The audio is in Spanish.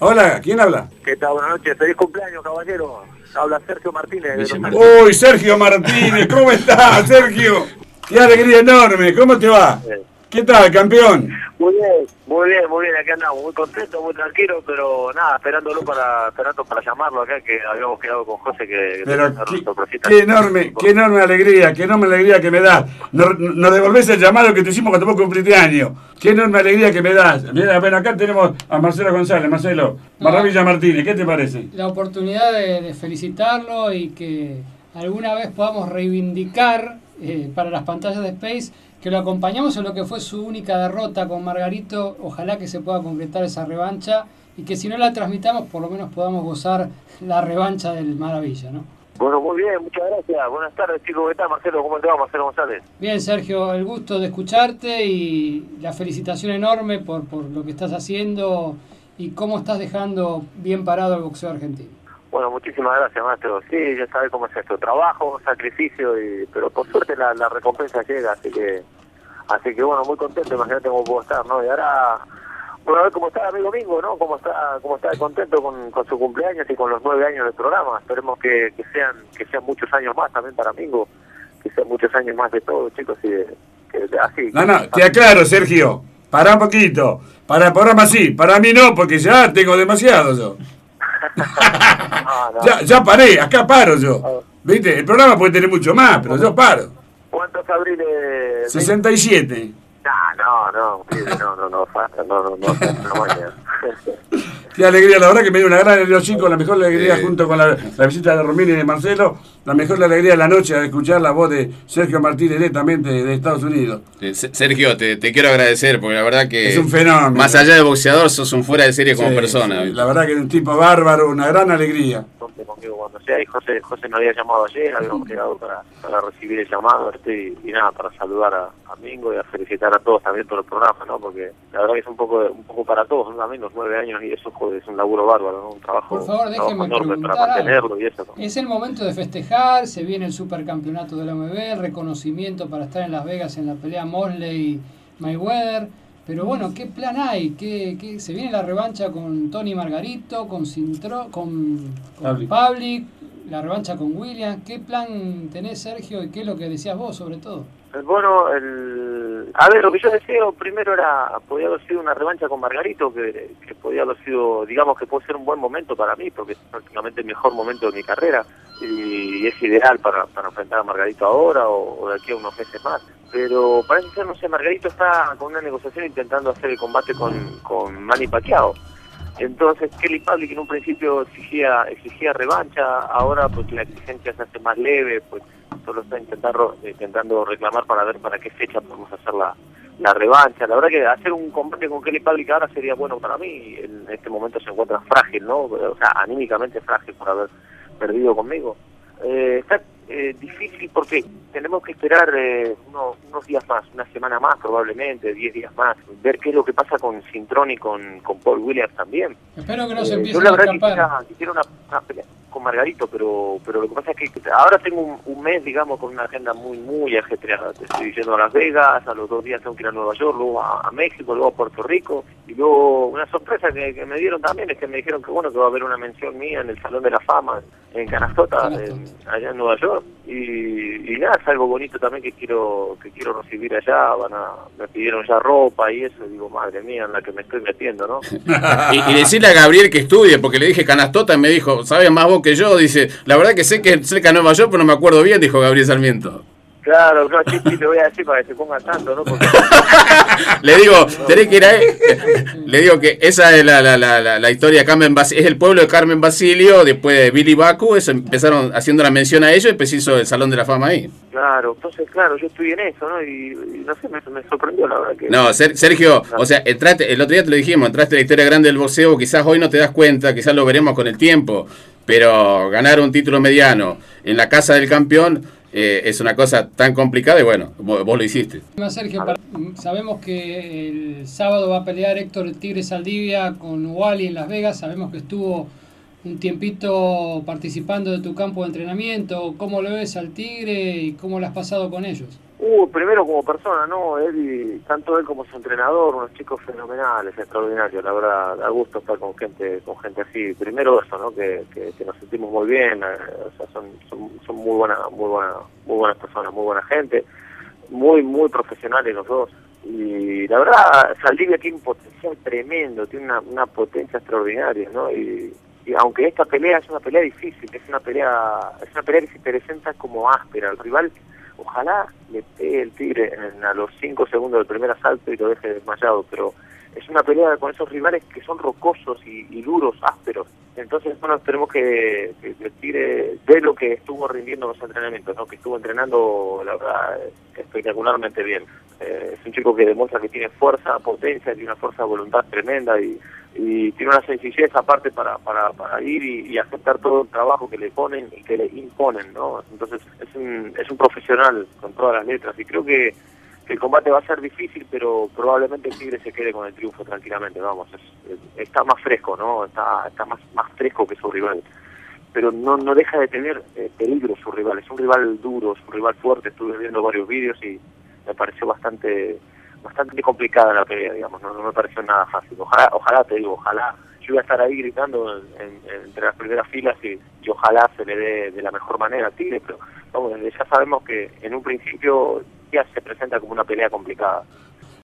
Hola, ¿quién habla? ¿Qué tal? Buenas noches. Feliz cumpleaños, caballero. Habla Sergio Martínez. De los- Martínez. Uy, Sergio Martínez, ¿cómo estás, Sergio? Qué alegría enorme, ¿cómo te va? ¿Qué tal, campeón? Muy bien, muy bien, muy bien. Aquí andamos, muy contentos, muy tranquilos, pero nada, esperándolo para, esperando para llamarlo acá, que habíamos quedado con José que, Pero qué, qué enorme, qué enorme alegría, qué enorme alegría que me das. Nos, nos devolvés el llamado que te hicimos cuando vos cumpliste año. Qué enorme alegría que me das. Mira, bueno, acá tenemos a Marcelo González. Marcelo, Maravilla Martínez, ¿qué te parece? la oportunidad de, de felicitarlo y que alguna vez podamos reivindicar eh, para las pantallas de Space que lo acompañamos en lo que fue su única derrota con Margarito. Ojalá que se pueda concretar esa revancha y que si no la transmitamos, por lo menos podamos gozar la revancha del Maravilla, ¿no? Bueno, muy bien, muchas gracias. Buenas tardes, chicos. ¿Qué tal, Marcelo? ¿Cómo te va, Marcelo González? Bien, Sergio, el gusto de escucharte y la felicitación enorme por, por lo que estás haciendo y cómo estás dejando bien parado el boxeo argentino. Bueno, muchísimas gracias, maestro. Sí, ya sabes cómo es esto. Trabajo, sacrificio, y, pero por suerte la, la recompensa llega, así que así que bueno, muy contento. Imagínate cómo puedo estar, ¿no? Y ahora, bueno, a ver cómo está el amigo Mingo, ¿no? Cómo está, cómo está contento con, con su cumpleaños y con los nueve años del programa. Esperemos que, que sean que sean muchos años más también para Mingo, que sean muchos años más de todo, chicos, y así. No, no, te aclaro, Sergio. Pará un poquito. Para el programa sí, para mí no, porque ya tengo demasiado yo. No, no. Ya, ya paré, acá paro yo. ¿Viste? El programa puede tener mucho más, pero yo paro. ¿Cuántos abriles? 67. No, no, no, pibe, no, no, no, fa- no, no, no, no, no, mañana. Qué alegría, la verdad que me dio una gran alegría, chicos, la mejor alegría junto con la, la visita de Romina y de Marcelo, la mejor alegría de la noche al escuchar la voz de Sergio Martínez directamente de Estados Unidos. Eh, Se- Sergio, te, te quiero agradecer porque la verdad que. Es un fenómeno. Más allá de boxeador, sos un fuera de serie como Sí, persona. sí, la verdad que es un tipo bárbaro, una gran alegría. Cuando sea. Y José, José me había llamado ayer, habíamos quedado para, para recibir el llamado este, y, y nada, para saludar a, a Mingo y a felicitar a todos también por el programa, ¿no? Porque la verdad que es un poco un poco para todos, ¿no? También los nueve años y eso joder, es un laburo bárbaro, ¿no? Un trabajo, Por favor, un trabajo déjeme enorme para preguntar mantenerlo algo. y eso, ¿no? Es el momento de festejar, se viene el supercampeonato de la OMB, el reconocimiento para estar en Las Vegas en la pelea Mosley Mayweather. Pero bueno, ¿qué plan hay? ¿Qué, qué- se viene la revancha con Tony Margarito, con Sintro, con, con. Pavlik, la revancha con Williams? ¿Qué plan tenés, Sergio? ¿Y qué es lo que decías vos, sobre todo? Eh, Bueno, el... a ver, lo que yo deseo primero era, podía haber sido una revancha con Margarito, que, podía haber sido, digamos que puede ser un buen momento para mí, porque es prácticamente el mejor momento de mi carrera y es ideal para, para enfrentar a Margarito ahora o, o de aquí a unos meses más. Pero parece ser, no sé, Margarito está con una negociación intentando hacer el combate con, con Manny Pacquiao. Entonces Kelly Pavlik en un principio exigía exigía revancha, ahora pues la exigencia se hace más leve, pues solo está intentando intentando reclamar para ver para qué fecha podemos hacer la, la revancha. La verdad que hacer un combate con Kelly Pavlik ahora sería bueno para mí. En este momento se encuentra frágil, ¿no? O sea, anímicamente frágil por haber perdido conmigo. Eh, está eh, difícil porque tenemos que esperar eh, uno- unos días más, una semana más probablemente, 10 días más, ver qué es lo que pasa con Cintrón y con, con Paul Williams también. Espero que no se Eh, yo empiecen la a verdad escapar. quisiera, quisiera una, una pelea con Margarito, pero pero lo que pasa es que ahora tengo un, un mes, digamos, con una agenda muy, muy ajetreada. Te estoy yendo a Las Vegas, a los dos días tengo que ir a Nueva York, luego a, a México, luego a Puerto Rico. Y luego una sorpresa que, que me dieron también es que me dijeron que bueno que va a haber una mención mía en el Salón de la Fama en Canastota, en- allá en Nueva York. Y, y nada, es algo bonito también que quiero que quiero recibir allá. Van a, me pidieron ya ropa y eso. Digo, madre mía, en la que me estoy metiendo, ¿no? Y, y decirle a Gabriel que estudie, porque le dije Canastota y me dijo, ¿sabes más vos que yo? Dice, la verdad que sé que es cerca de Nueva York, pero no me acuerdo bien, dijo Gabriel Sarmiento. Claro, sí, sí, te voy a decir para que se ponga tanto, ¿no? Porque Le digo, tenés que ir ahí. Le digo que esa es la, la, la, la, la historia de Carmen Basilio, es el pueblo de Carmen Basilio, después de Billy Baku, eso empezaron haciendo la mención a ellos y después hizo el Salón de la Fama ahí. Claro, entonces, claro, yo estoy en eso, ¿no? Y, y no sé, me, me sorprendió la verdad que... No, Ser- Sergio, o sea, entraste, el otro día te lo dijimos, entraste en la historia grande del boxeo, quizás hoy no te das cuenta, quizás lo veremos con el tiempo, pero ganar un título mediano en la casa del campeón eh, es una cosa tan complicada y bueno, vos, vos lo hiciste. Sergio, para- sabemos que el sábado va a pelear Héctor Tigre Saldivia con Wally en Las Vegas. Sabemos que estuvo un tiempito participando de tu campo de entrenamiento. ¿Cómo lo ves al Tigre y cómo lo has pasado con ellos? Uh, primero como persona, ¿no? Él, tanto él como su entrenador, unos chicos fenomenales, extraordinarios, la verdad, da gusto estar con gente con gente así. Primero eso, ¿no? Que, que, nos sentimos muy bien, eh, o sea, son, son, son muy buenas, muy buenas, muy buenas personas, muy buena gente, muy, muy profesionales los dos. Y la verdad, Saldivia tiene un potencial tremendo, tiene una, una potencia extraordinaria, ¿no? Y, y aunque esta pelea es una pelea difícil, es una pelea, es una pelea que se presenta como áspera, el rival ojalá le pegue el tigre en, a los 5 segundos del primer asalto y lo deje desmayado, pero es una pelea con esos rivales que son rocosos y, duros, ásperos. Entonces, bueno, esperemos que, el tigre dé lo que estuvo rindiendo en los entrenamientos, ¿no? que estuvo entrenando, la verdad, espectacularmente bien. Eh, es un chico que demuestra que tiene fuerza, potencia, tiene una fuerza de voluntad tremenda y y tiene una sencillez aparte para, para, para ir y, aceptar todo el trabajo que le ponen y que le imponen, ¿no? Entonces es un, es un profesional con todas las letras y creo que, el combate va a ser difícil, pero probablemente el Tigre se quede con el triunfo tranquilamente, vamos, está más fresco, ¿no? Está, está más, más fresco que su rival, pero no, no deja de tener eh, peligro su rival, es un rival duro, es un rival fuerte, estuve viendo varios vídeos y me pareció bastante bastante complicada la pelea, digamos, no, me pareció nada fácil. Ojalá, ojalá te digo, ojalá yo iba a estar ahí gritando entre las primeras filas y, ojalá se le dé de la mejor manera a Tigre, pero vamos, ya sabemos que en un principio se presenta como una pelea complicada.